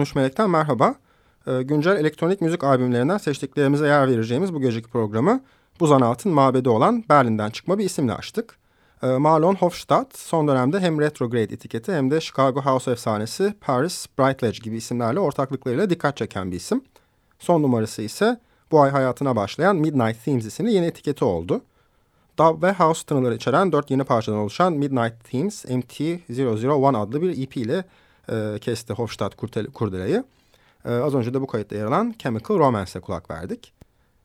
13 Melek'ten merhaba. E, güncel elektronik müzik albümlerinden seçtiklerimize yer vereceğimiz bu geceki programı bu zanaatın mabedi olan Berlin'den çıkma bir isimle açtık. E, Marlon Hofstadt son dönemde hem Retrograde etiketi hem de Chicago House efsanesi Paris Brightledge gibi isimlerle ortaklıklarıyla dikkat çeken bir isim. Son numarası ise bu ay hayatına başlayan Midnight Themes isimli yeni etiketi oldu. Dub ve House tınıları içeren dört yeni parçadan oluşan Midnight Themes MT001 adlı bir EP ile e, kesti Hofstadt Kurdele'yi. E, az önce de bu kayıtta yer alan Chemical Romance'e kulak verdik.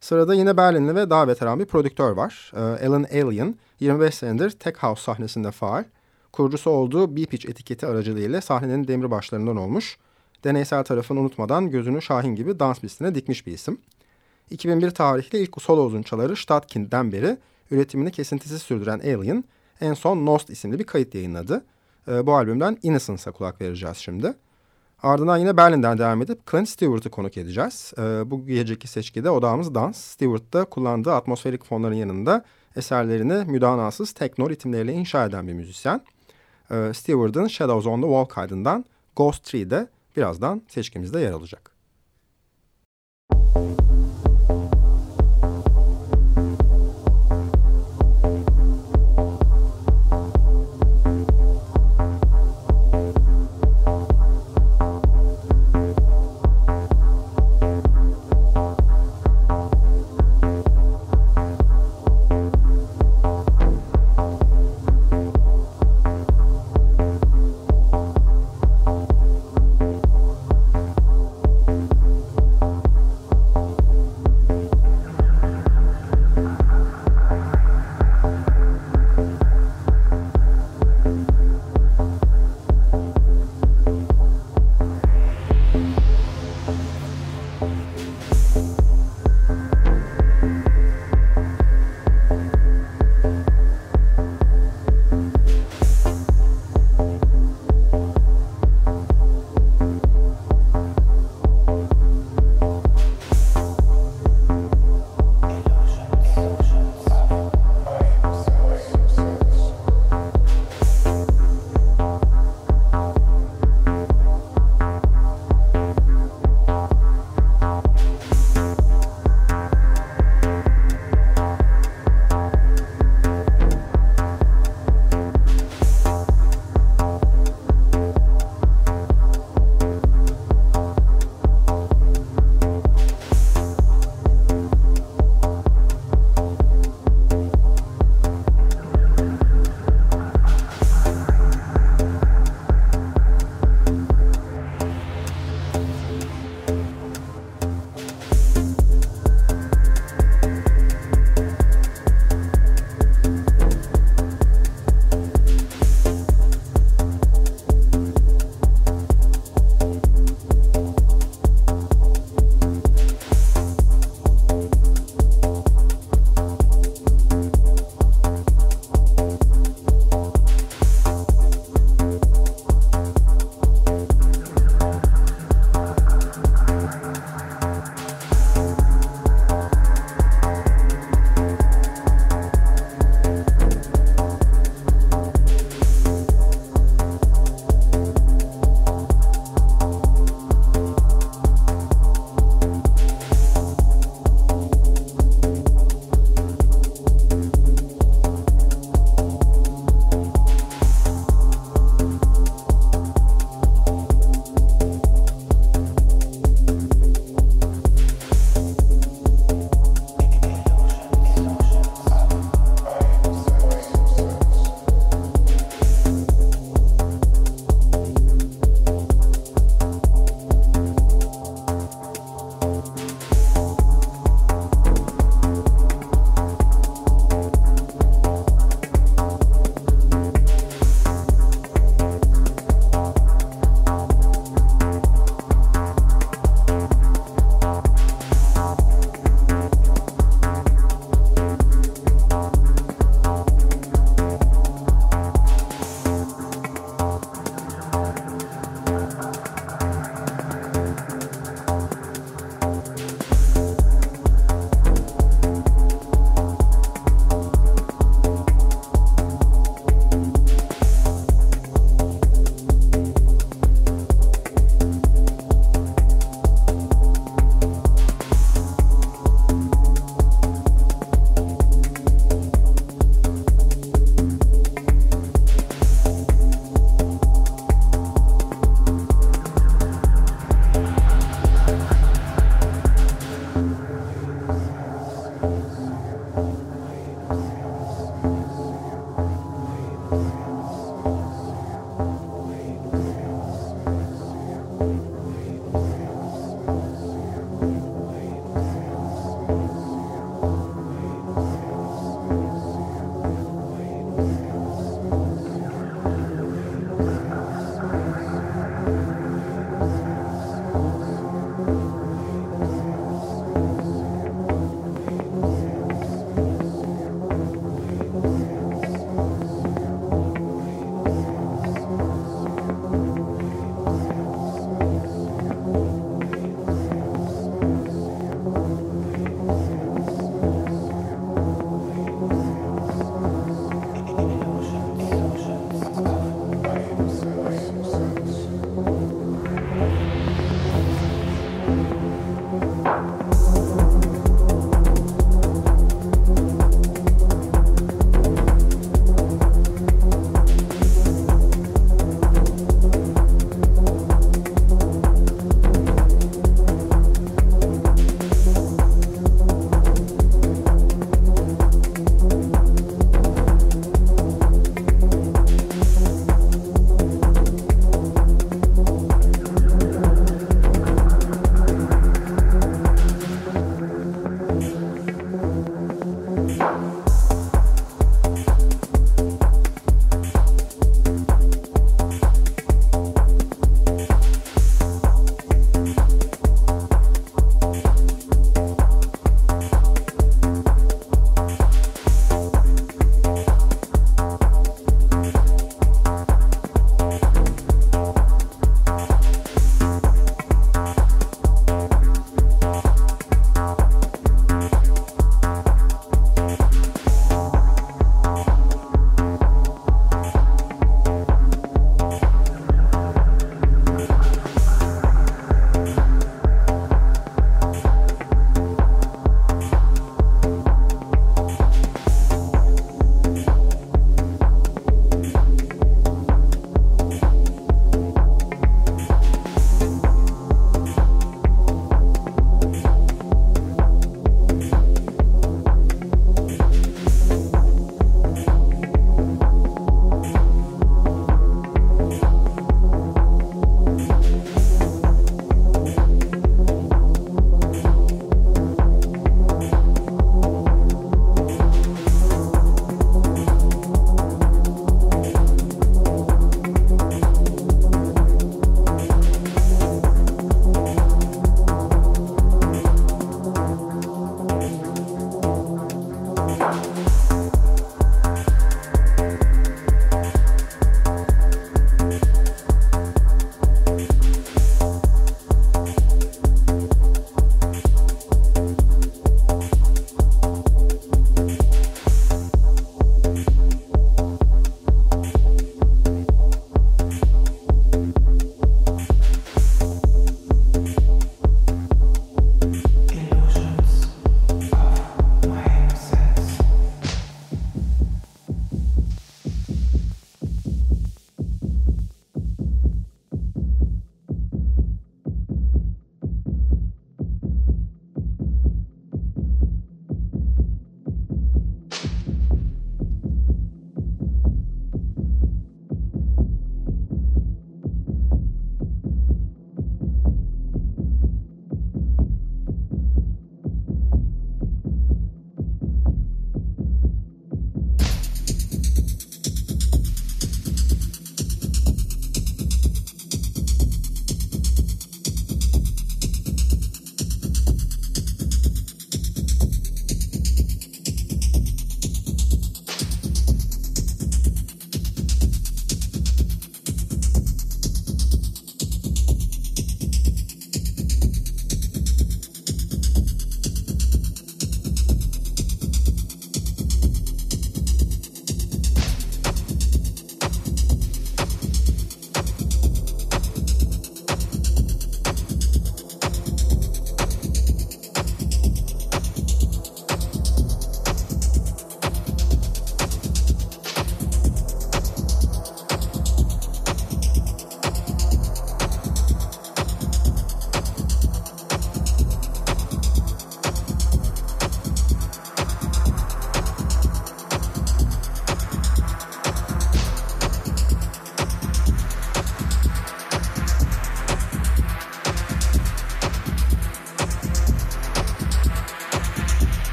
Sırada yine Berlinli ve daha veteran bir prodüktör var. E, Alan Alien, 25 senedir Tech House sahnesinde faal. Kurucusu olduğu B-Pitch etiketi aracılığıyla sahnenin demir başlarından olmuş. Deneysel tarafını unutmadan gözünü Şahin gibi dans pistine dikmiş bir isim. 2001 tarihli ilk solo uzunçaları Stadtkind'den beri üretimini kesintisiz sürdüren Alien, en son Nost isimli bir kayıt yayınladı. E, bu albümden Innocence'a kulak vereceğiz şimdi. Ardından yine Berlin'den devam edip Clint Stewart'ı konuk edeceğiz. E, bu geceki seçkide odağımız dans. Stewart da kullandığı atmosferik fonların yanında eserlerini müdanasız tekno ritimleriyle inşa eden bir müzisyen. E, Stewart'ın Shadows on the Wall kaydından Ghost Tree'de birazdan seçkimizde yer alacak.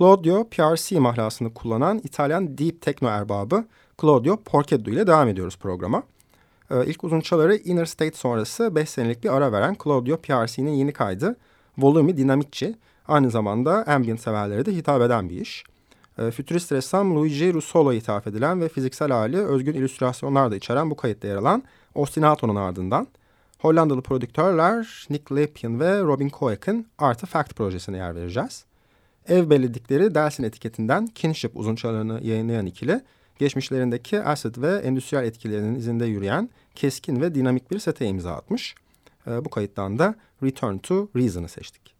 Claudio PRC mahlasını kullanan İtalyan deep techno erbabı Claudio Porcheddu ile devam ediyoruz programa. Ee, ilk uzunçaları Interstate sonrası 5 senelik bir ara veren Claudio PRC'nin yeni kaydı Volumi Dinamikçi aynı zamanda ambient severlere de hitap eden bir iş. Ee, fütürist ressam Luigi Russolo'ya ithaf edilen ve fiziksel hali özgün illüstrasyonlar da içeren bu kayıtta yer alan Ostinato'nun ardından Hollandalı prodüktörler Nick Lepian ve Robin Koek'ın Artifact projesine yer vereceğiz. Ev belirledikleri Delsin etiketinden Kinship uzunçalarını yayınlayan ikili, geçmişlerindeki acid ve endüstriyel etkilerinin izinde yürüyen keskin ve dinamik bir sete imza atmış. Ee, bu kayıttan da Return to Reason'ı seçtik.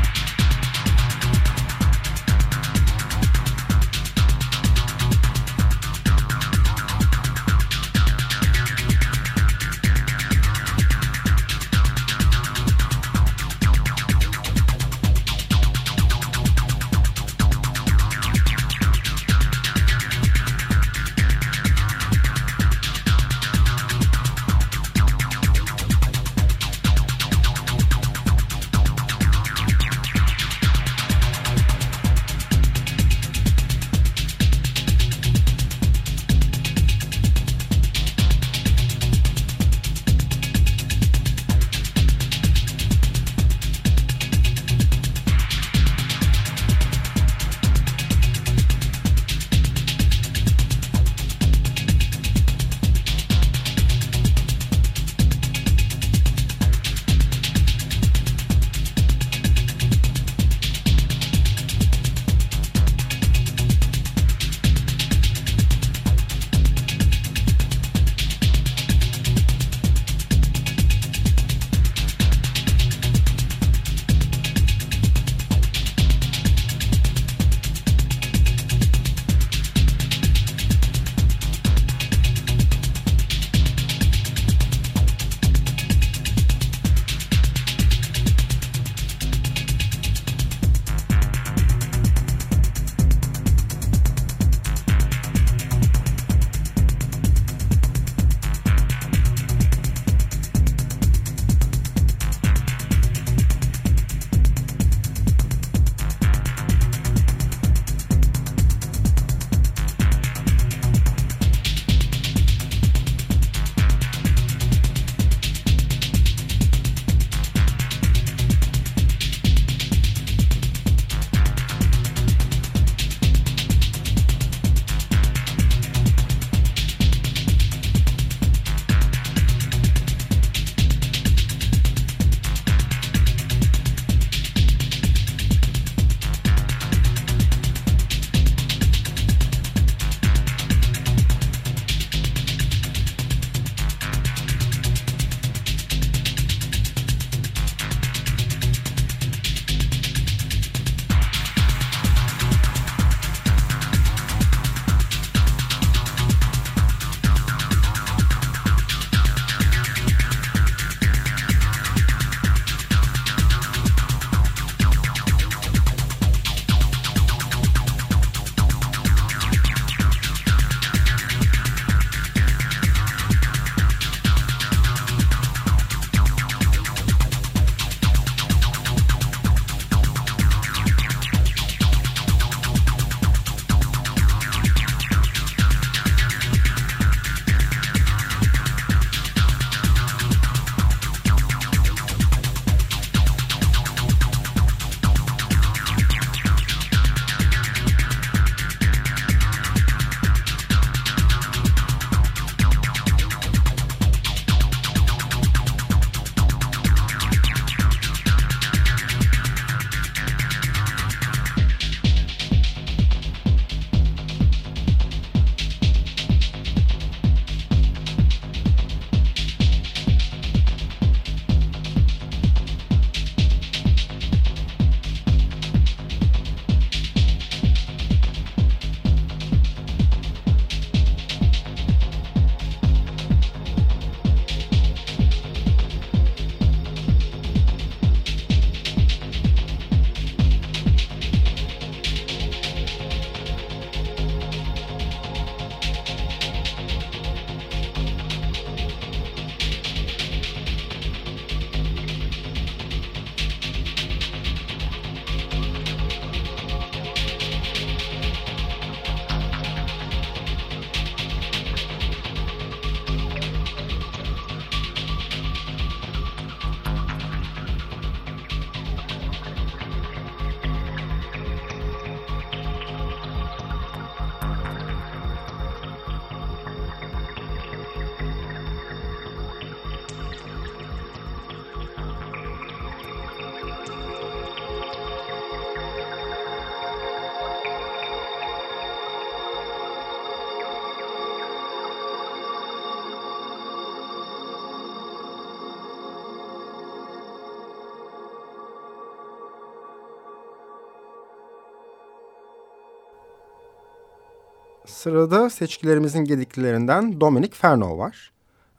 Sırada seçkilerimizin gediklilerinden Dominic Fernow var.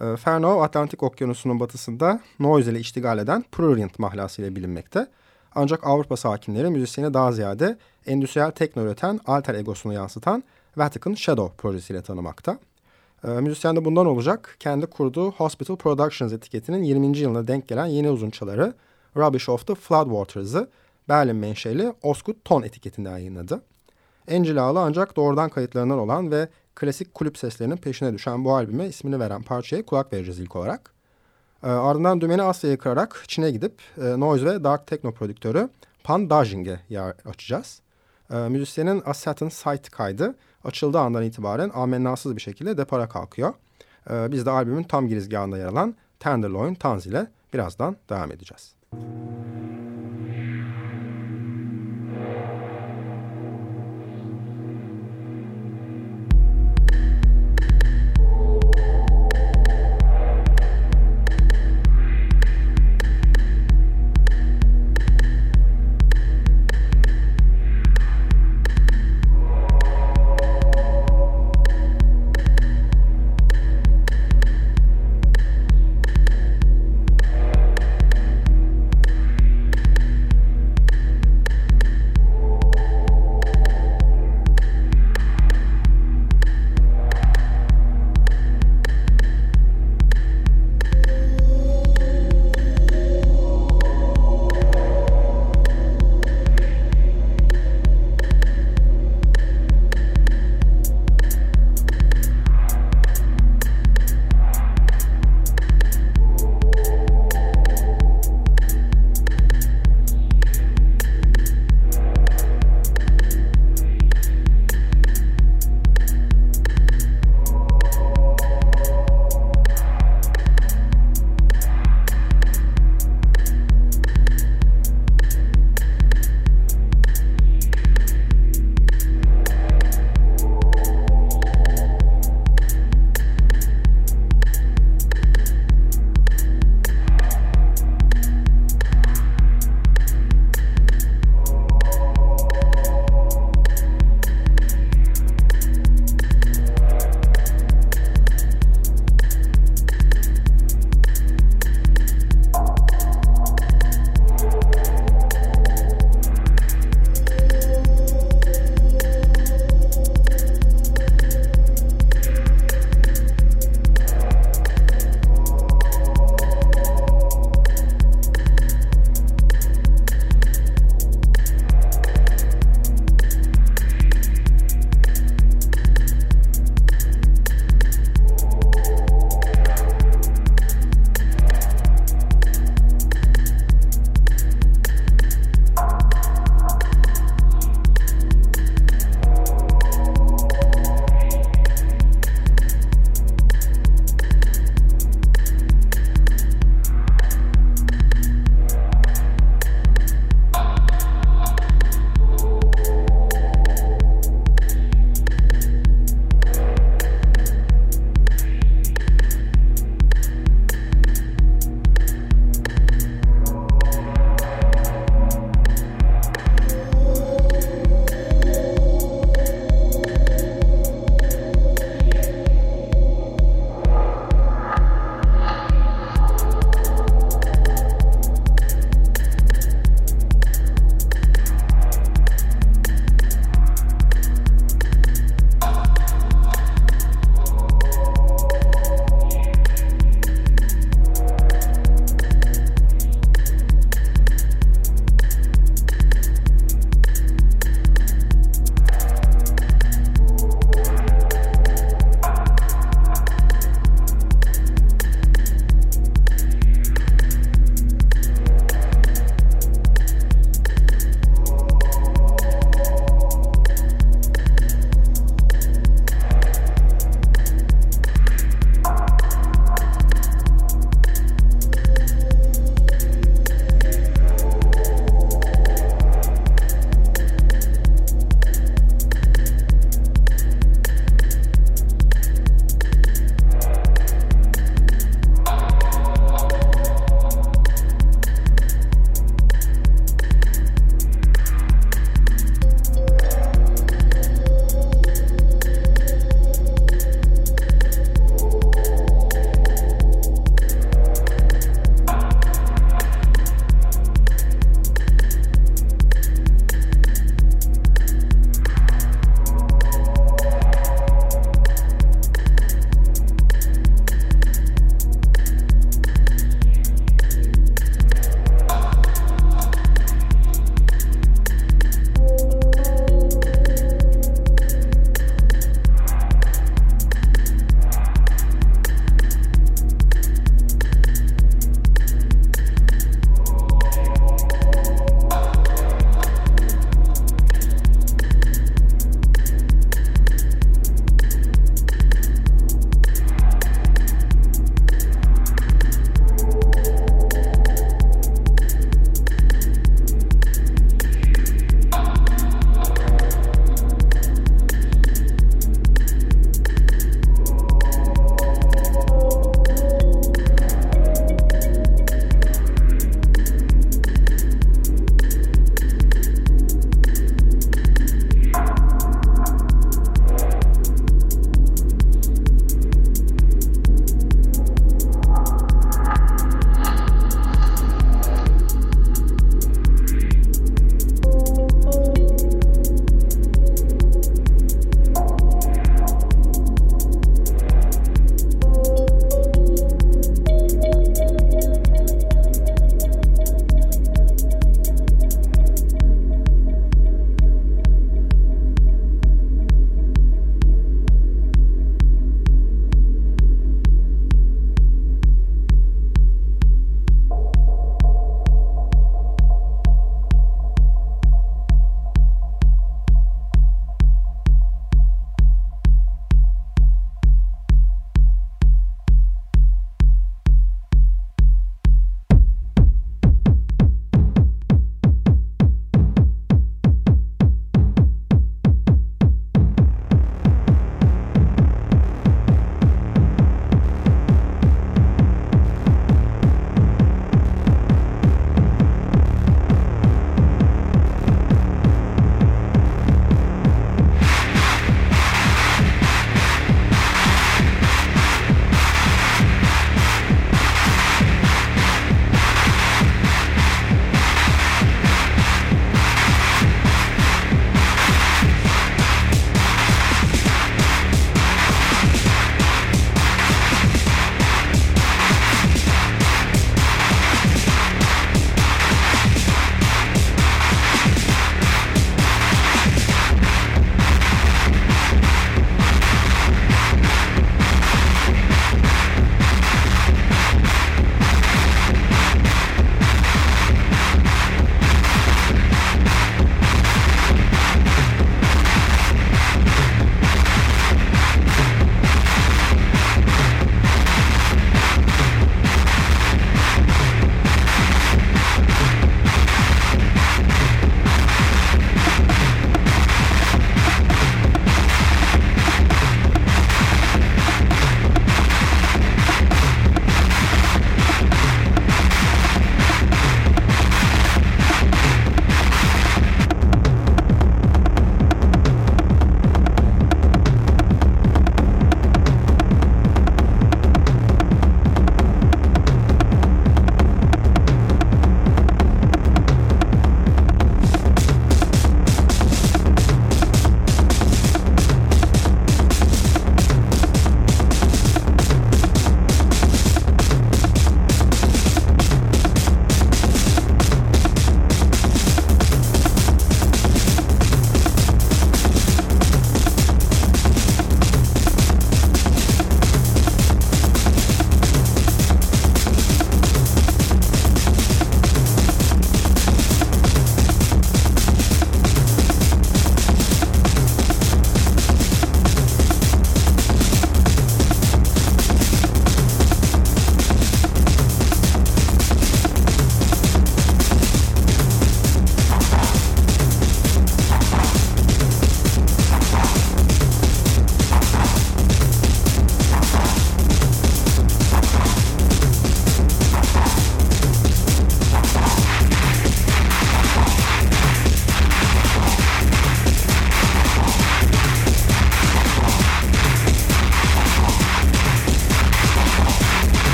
E, Fernow Atlantik Okyanusu'nun batısında Noise ile iştigal eden Prurient mahlasıyla bilinmekte. Ancak Avrupa sakinleri müzisyeni daha ziyade endüstriyel tekno üreten alter egosunu yansıtan Vatican Shadow projesiyle tanımakta. E, müzisyen de bundan olacak kendi kurduğu Hospital Productions etiketinin 20. yılına denk gelen yeni uzunçaları Rubbish of the Floodwaters'ı Berlin menşeli Osgood Ton etiketinden yayınladı. Encila'lı ancak doğrudan kayıtlarından olan ve klasik kulüp seslerinin peşine düşen bu albüme ismini veren parçaya kulak vereceğiz ilk olarak. E, ardından dümeni Asya'ya kırarak Çin'e gidip e, noise ve dark techno prodüktörü Pan Dajing'e yer açacağız. E, müzisyenin A Satin Sight kaydı açıldığı andan itibaren amennasız bir şekilde depara kalkıyor. E, biz de albümün tam girizgahında yer alan Tenderloin Tanz ile birazdan devam edeceğiz. Müzik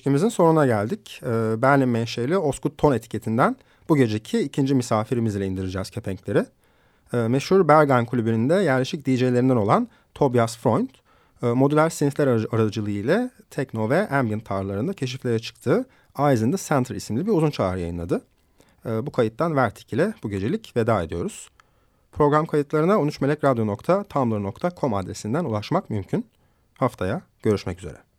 geceki seçkimizin sonuna geldik. E, Berlin menşeli Osgut Ton etiketinden bu geceki ikinci misafirimiz ile indireceğiz kepenkleri. E, meşhur Bergen kulübünün de yerleşik DJ'lerinden olan Tobias Freund, e, modüler sinifler aracılığı ile tekno ve ambient tarlarında keşiflere çıktığı Eyes in the Center isimli bir uzun çağrı yayınladı. E, bu kayıttan Vertik ile bu gecelik veda ediyoruz. Program kayıtlarına 13melekradyo.tumblr.com adresinden ulaşmak mümkün. Haftaya görüşmek üzere.